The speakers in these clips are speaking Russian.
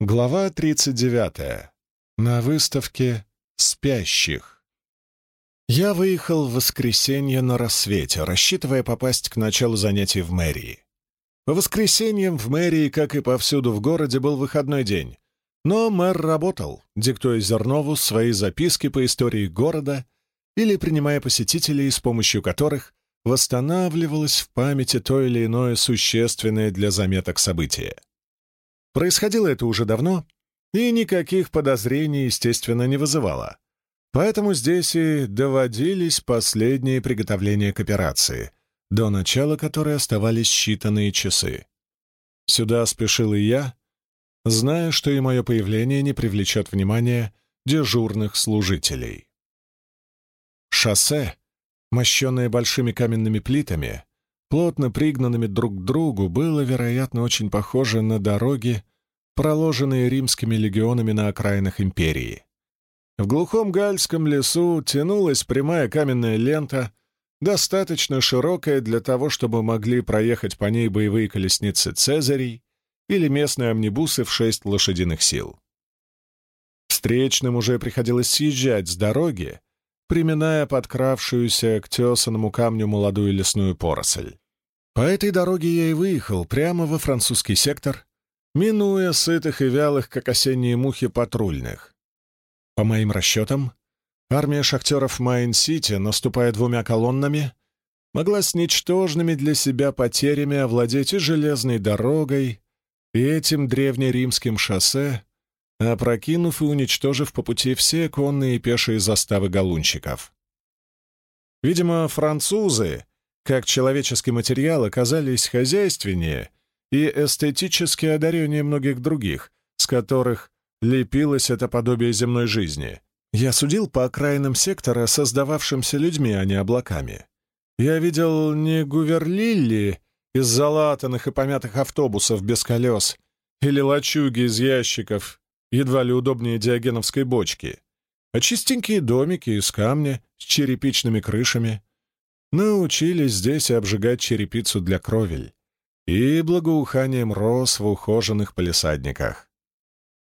Глава 39. На выставке «Спящих». Я выехал в воскресенье на рассвете, рассчитывая попасть к началу занятий в мэрии. По воскресеньям в мэрии, как и повсюду в городе, был выходной день. Но мэр работал, диктуя Зернову свои записки по истории города или принимая посетителей, с помощью которых восстанавливалось в памяти то или иное существенное для заметок событие. Происходило это уже давно, и никаких подозрений, естественно, не вызывало. Поэтому здесь и доводились последние приготовления к операции, до начала которой оставались считанные часы. Сюда спешил и я, зная, что и мое появление не привлечет внимания дежурных служителей. Шоссе, мощенное большими каменными плитами, плотно пригнанными друг к другу, было, вероятно, очень похоже на дороги, проложенные римскими легионами на окраинах империи. В глухом гальском лесу тянулась прямая каменная лента, достаточно широкая для того, чтобы могли проехать по ней боевые колесницы Цезарей или местные амнибусы в шесть лошадиных сил. Встречным уже приходилось съезжать с дороги, приминая подкравшуюся к тесанному камню молодую лесную поросль. По этой дороге я и выехал прямо во французский сектор, минуя сытых и вялых, как осенние мухи, патрульных. По моим расчетам, армия шахтеров Майн-Сити, наступая двумя колоннами, могла с ничтожными для себя потерями овладеть и железной дорогой, и этим древнеримским шоссе, опрокинув и уничтожив по пути все конные и пешие заставы галунщиков. Видимо, французы, как человеческий материал, оказались хозяйственнее и эстетически одареннее многих других, с которых лепилось это подобие земной жизни. Я судил по окраинам сектора, создававшимся людьми, а не облаками. Я видел не гуверлилли из залатанных и помятых автобусов без колес или лачуги из ящиков едва ли удобнее диогеновской бочки, а чистенькие домики из камня с черепичными крышами. Научились здесь обжигать черепицу для кровель и благоуханием роз в ухоженных палисадниках.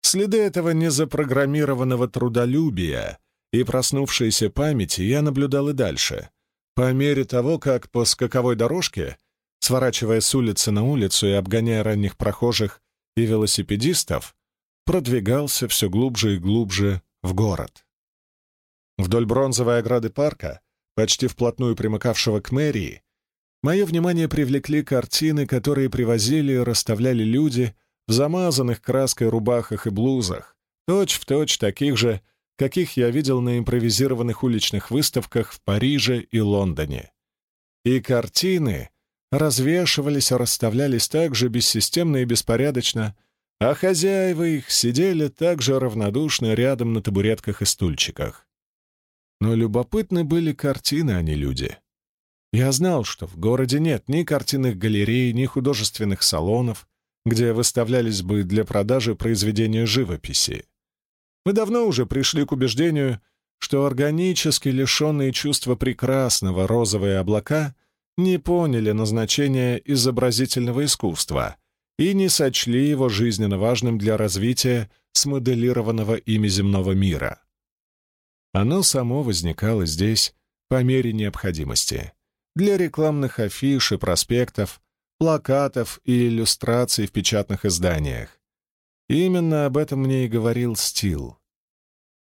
Следы этого незапрограммированного трудолюбия и проснувшейся памяти я наблюдал и дальше, по мере того, как по скаковой дорожке, сворачивая с улицы на улицу и обгоняя ранних прохожих и велосипедистов, продвигался все глубже и глубже в город. Вдоль бронзовой ограды парка, почти вплотную примыкавшего к мэрии, мое внимание привлекли картины, которые привозили и расставляли люди в замазанных краской рубахах и блузах, точь-в-точь точь таких же, каких я видел на импровизированных уличных выставках в Париже и Лондоне. И картины развешивались и расставлялись так же бессистемно и беспорядочно, а хозяева их сидели также равнодушно рядом на табуретках и стульчиках. Но любопытны были картины, а не люди. Я знал, что в городе нет ни картинных галерей, ни художественных салонов, где выставлялись бы для продажи произведения живописи. Мы давно уже пришли к убеждению, что органически лишенные чувства прекрасного розовые облака не поняли назначения изобразительного искусства — и не сочли его жизненно важным для развития смоделированного ими земного мира. Оно само возникало здесь по мере необходимости, для рекламных афиш и проспектов, плакатов и иллюстраций в печатных изданиях. именно об этом мне и говорил Стил.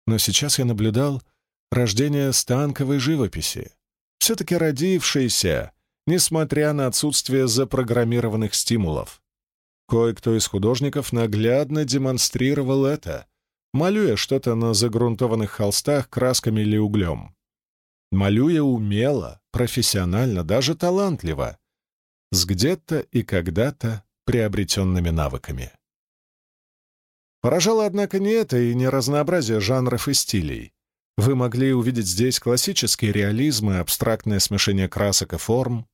Но сейчас я наблюдал рождение станковой живописи, все-таки родившейся, несмотря на отсутствие запрограммированных стимулов. Кое-кто из художников наглядно демонстрировал это, малюя что-то на загрунтованных холстах красками или углем. Малюя умело, профессионально, даже талантливо, с где-то и когда-то приобретенными навыками. Поражало, однако, не это и не разнообразие жанров и стилей. Вы могли увидеть здесь классический реализм и абстрактное смешение красок и форм.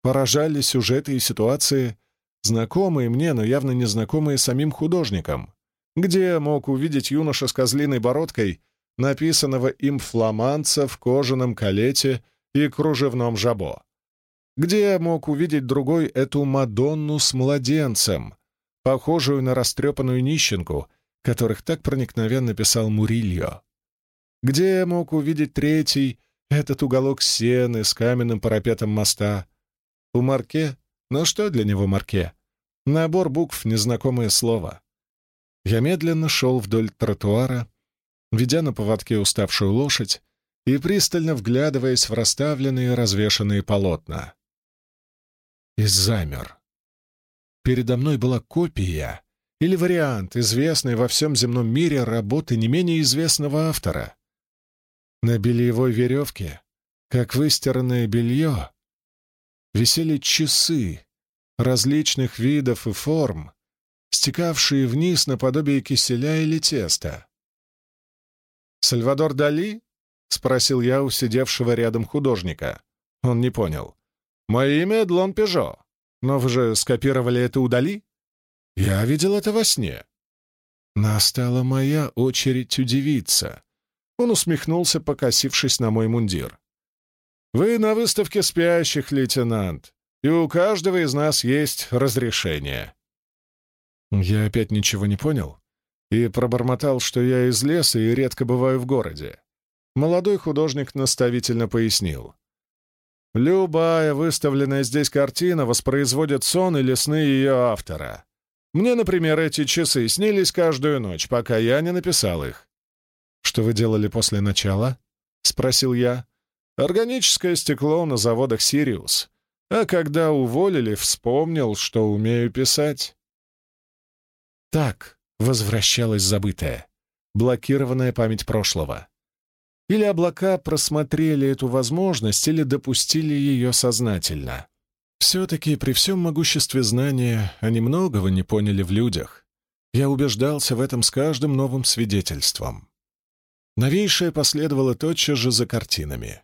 Поражали сюжеты и ситуации, знакомые мне, но явно незнакомые самим художникам. Где мог увидеть юноша с козлиной бородкой, написанного им фламанца в кожаном калете и кружевном жабо? Где мог увидеть другой эту Мадонну с младенцем, похожую на растрепанную нищенку, которых так проникновенно писал Мурильо. Где мог увидеть третий, этот уголок сены с каменным парапетом моста? У Марке? Ну что для него Марке? Набор букв, незнакомое слово. Я медленно шел вдоль тротуара, ведя на поводке уставшую лошадь и пристально вглядываясь в расставленные развешанные полотна. И замер. Передо мной была копия или вариант, известной во всем земном мире работы не менее известного автора. На бельевой веревке, как выстиранное белье, висели часы различных видов и форм, стекавшие вниз наподобие киселя или теста. «Сальвадор Дали?» — спросил я у сидевшего рядом художника. Он не понял. «Мое имя Эдлон Пежо. Но вы же скопировали это у Дали?» «Я видел это во сне». Настала моя очередь удивиться. Он усмехнулся, покосившись на мой мундир. «Вы на выставке спящих, лейтенант, и у каждого из нас есть разрешение». Я опять ничего не понял и пробормотал, что я из леса и редко бываю в городе. Молодой художник наставительно пояснил. «Любая выставленная здесь картина воспроизводит сон или сны ее автора. Мне, например, эти часы снились каждую ночь, пока я не написал их. «Что вы делали после начала?» — спросил я. «Органическое стекло на заводах «Сириус». А когда уволили, вспомнил, что умею писать». Так возвращалась забытая, блокированная память прошлого. Или облака просмотрели эту возможность, или допустили ее сознательно. Все-таки при всем могуществе знания они многого не поняли в людях. Я убеждался в этом с каждым новым свидетельством. Новейшее последовало тотчас же за картинами.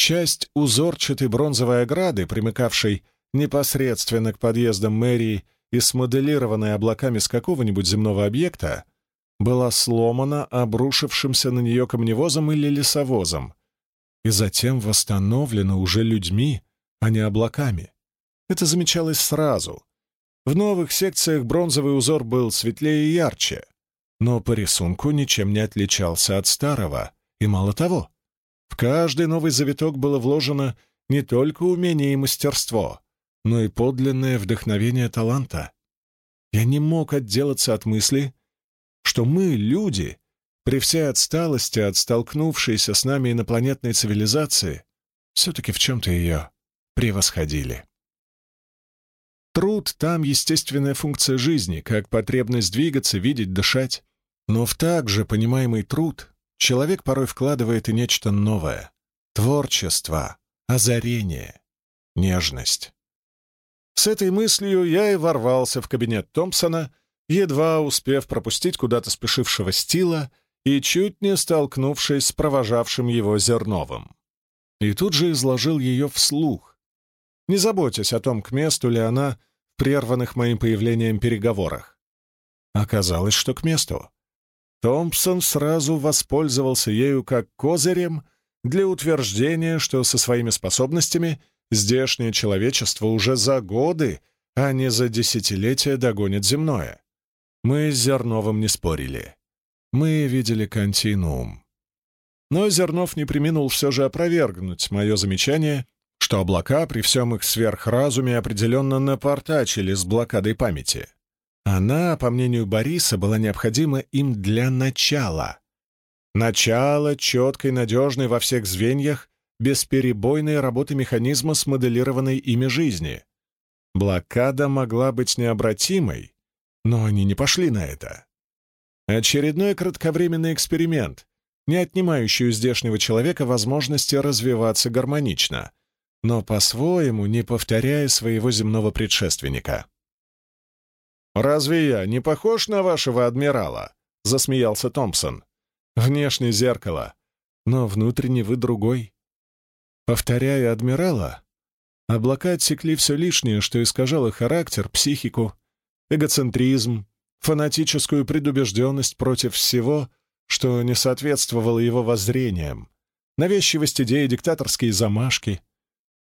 Часть узорчатой бронзовой ограды, примыкавшей непосредственно к подъездам мэрии и смоделированной облаками с какого-нибудь земного объекта, была сломана обрушившимся на нее камневозом или лесовозом и затем восстановлена уже людьми, а не облаками. Это замечалось сразу. В новых секциях бронзовый узор был светлее и ярче, но по рисунку ничем не отличался от старого, и мало того, в каждый новый завиток было вложено не только умение и мастерство, но и подлинное вдохновение таланта. Я не мог отделаться от мысли, что мы, люди, при всей отсталости от столкнувшейся с нами инопланетной цивилизации, все-таки в чем-то ее превосходили. Труд — там естественная функция жизни, как потребность двигаться, видеть, дышать. Но в также понимаемый труд человек порой вкладывает и нечто новое — творчество, озарение, нежность. С этой мыслью я и ворвался в кабинет Томпсона, едва успев пропустить куда-то спешившего Стила и чуть не столкнувшись с провожавшим его Зерновым. И тут же изложил ее вслух, не заботясь о том, к месту ли она в прерванных моим появлением переговорах. Оказалось, что к месту. Томпсон сразу воспользовался ею как козырем для утверждения, что со своими способностями здешнее человечество уже за годы, а не за десятилетия догонит земное. Мы с Зерновым не спорили. Мы видели континуум. Но Зернов не приминул все же опровергнуть мое замечание, что облака при всем их сверхразуме определенно напортачили с блокадой памяти. Она, по мнению Бориса, была необходима им для начала. Начало четкой, надежной во всех звеньях, бесперебойной работы механизма смоделированной ими жизни. Блокада могла быть необратимой, но они не пошли на это. Очередной кратковременный эксперимент, не отнимающий у здешнего человека возможности развиваться гармонично, но по-своему не повторяя своего земного предшественника. «Разве я не похож на вашего адмирала?» — засмеялся Томпсон. «Внешне зеркало, но внутренне вы другой. Повторяя адмирала, облака отсекли все лишнее, что искажало характер, психику, эгоцентризм, фанатическую предубежденность против всего, что не соответствовало его воззрениям, навязчивость идеи, диктаторские замашки.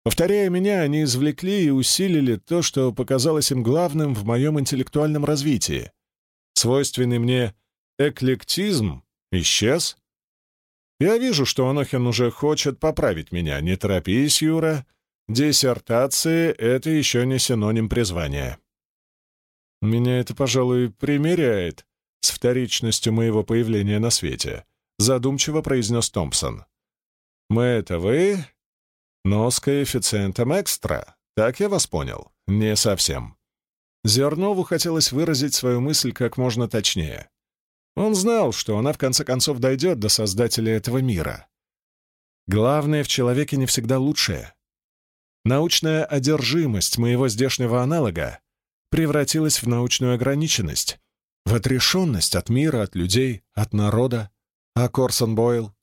Повторяя меня, они извлекли и усилили то, что показалось им главным в моем интеллектуальном развитии. Свойственный мне эклектизм исчез. Я вижу, что Анохин уже хочет поправить меня. Не торопись, Юра. Диссертации — это еще не синоним призвания. Меня это, пожалуй, примеряет с вторичностью моего появления на свете, задумчиво произнес Томпсон. Мы — это вы, но с коэффициентом экстра. Так я вас понял? Не совсем. Зернову хотелось выразить свою мысль как можно точнее. Он знал, что она в конце концов дойдет до создателя этого мира. Главное в человеке не всегда лучшее. Научная одержимость моего здешнего аналога превратилась в научную ограниченность, в отрешенность от мира, от людей, от народа. А Корсон Бойл?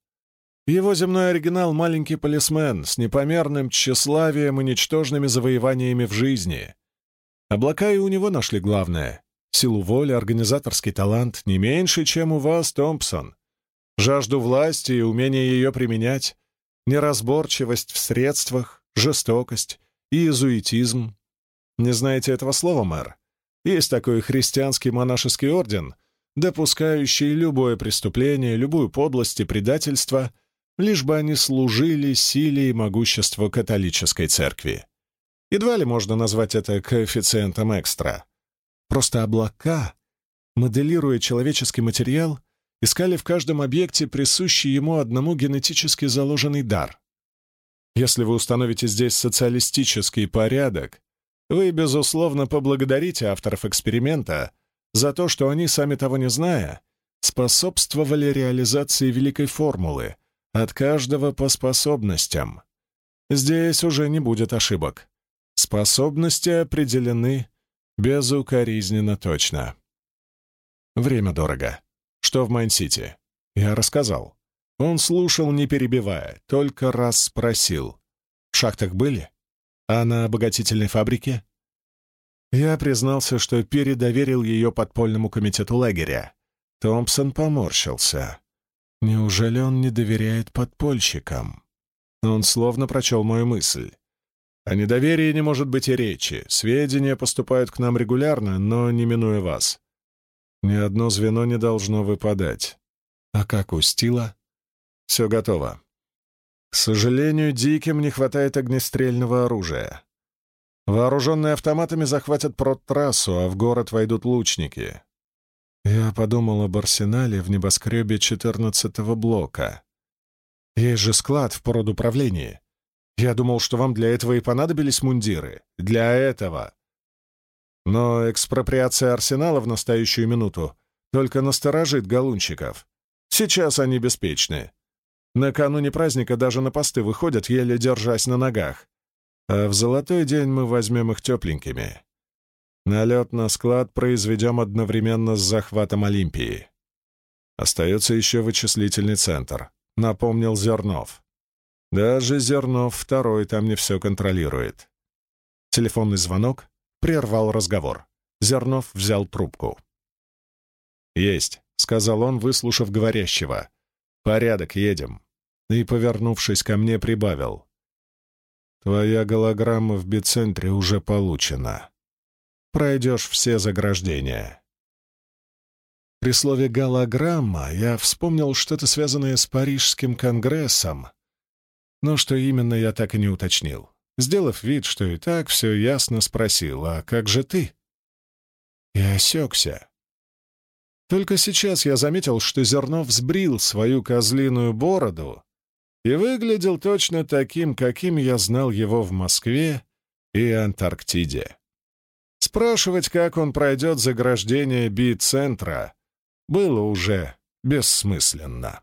Его земной оригинал — маленький полисмен с непомерным тщеславием и ничтожными завоеваниями в жизни. Облака и у него нашли главное — силу воли, организаторский талант, не меньше, чем у вас, Томпсон. Жажду власти и умение ее применять, неразборчивость в средствах, жестокость и иезуитизм. Не знаете этого слова, мэр? Есть такой христианский монашеский орден, допускающий любое преступление, любую подлость и предательство, лишь бы они служили силе и могуществу католической церкви. Едва ли можно назвать это коэффициентом экстра. Просто облака, моделируя человеческий материал, искали в каждом объекте присущий ему одному генетически заложенный дар. Если вы установите здесь социалистический порядок, вы, безусловно, поблагодарите авторов эксперимента за то, что они, сами того не зная, способствовали реализации великой формулы от каждого по способностям. Здесь уже не будет ошибок. Способности определены безукоризненно точно. Время дорого. Что в Майн-Сити? Я рассказал. Он слушал, не перебивая, только раз спросил. В шахтах были? А на обогатительной фабрике? Я признался, что передоверил ее подпольному комитету лагеря. Томпсон поморщился. Неужели он не доверяет подпольщикам? Он словно прочел мою мысль. О недоверии не может быть и речи. Сведения поступают к нам регулярно, но не минуя вас. Ни одно звено не должно выпадать. А как у Стила? Все готово. К сожалению, диким не хватает огнестрельного оружия. Вооруженные автоматами захватят прот-трассу, а в город войдут лучники. Я подумал об арсенале в небоскребе 14-го блока. Есть же склад в породуправлении. Я думал, что вам для этого и понадобились мундиры. Для этого. Но экспроприация арсенала в настоящую минуту только насторожит галунчиков. Сейчас они беспечны. Накануне праздника даже на посты выходят, еле держась на ногах. А в золотой день мы возьмем их тепленькими. Налет на склад произведем одновременно с захватом Олимпии. Остается еще вычислительный центр, напомнил Зернов. Даже Зернов второй там не все контролирует. Телефонный звонок прервал разговор. Зернов взял трубку. «Есть», — сказал он, выслушав говорящего. «Порядок, едем». И, повернувшись ко мне, прибавил. «Твоя голограмма в бицентре уже получена. Пройдешь все заграждения». При слове «голограмма» я вспомнил что-то связанное с Парижским конгрессом, но что именно я так и не уточнил. Сделав вид, что и так все ясно, спросил, «А как же ты?» И осекся. Только сейчас я заметил, что Зернов сбрил свою козлиную бороду и выглядел точно таким, каким я знал его в Москве и Антарктиде. Спрашивать, как он пройдет заграждение Би-центра, было уже бессмысленно.